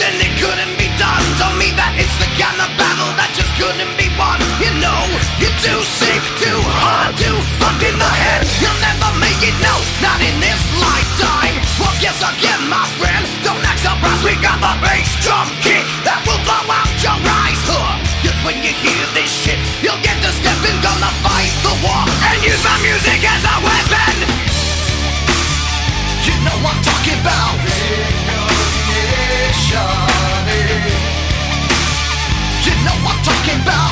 and it couldn't be done. Tell me that it's the kind of battle that just couldn't be won. You know, you're too sick, too hard, too fucked in the head. You'll never make it, no, not in this lifetime. Well, guess again, my friend, don't act surprised. We got the bass drum kick that will blow out your eyes. Huh. Just when you hear this shit, you'll get to step and gonna fight the war and use my music as a weapon. You know I'm talking about. Johnny. You know I'm talking about.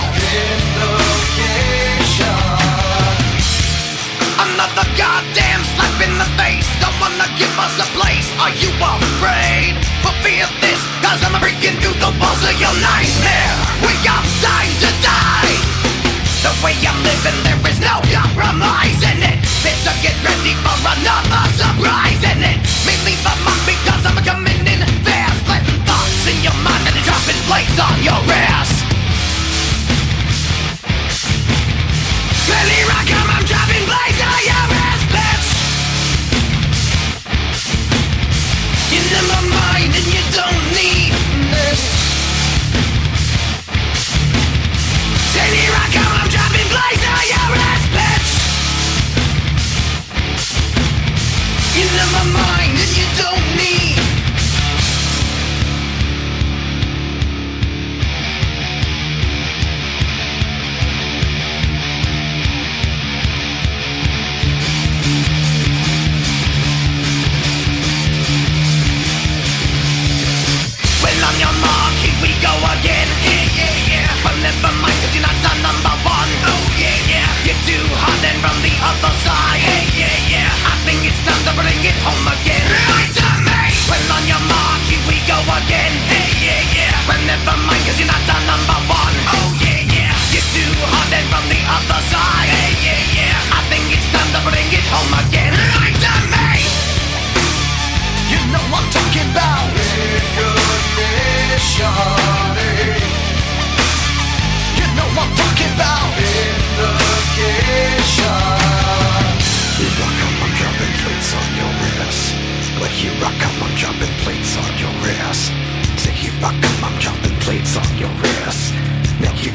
plates on your wrist Billy Rockham, I'm dropping plates on your ass bitch. You never mind and you don't need this. Billy Rockham, I'm dropping plates on your ass bitch. You never mind and you don't home again. To me. Well, on your mark, here we go again. Hey, yeah, yeah. But never mind, cause you're not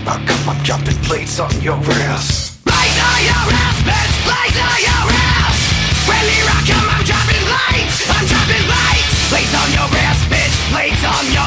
Now here I come, I'm dropping plates on your ass. Blaze on your ass, bitch! Blaze on your ass! Here I come, I'm dropping lights! I'm dropping lights! Plates on your ass, bitch! Plates on your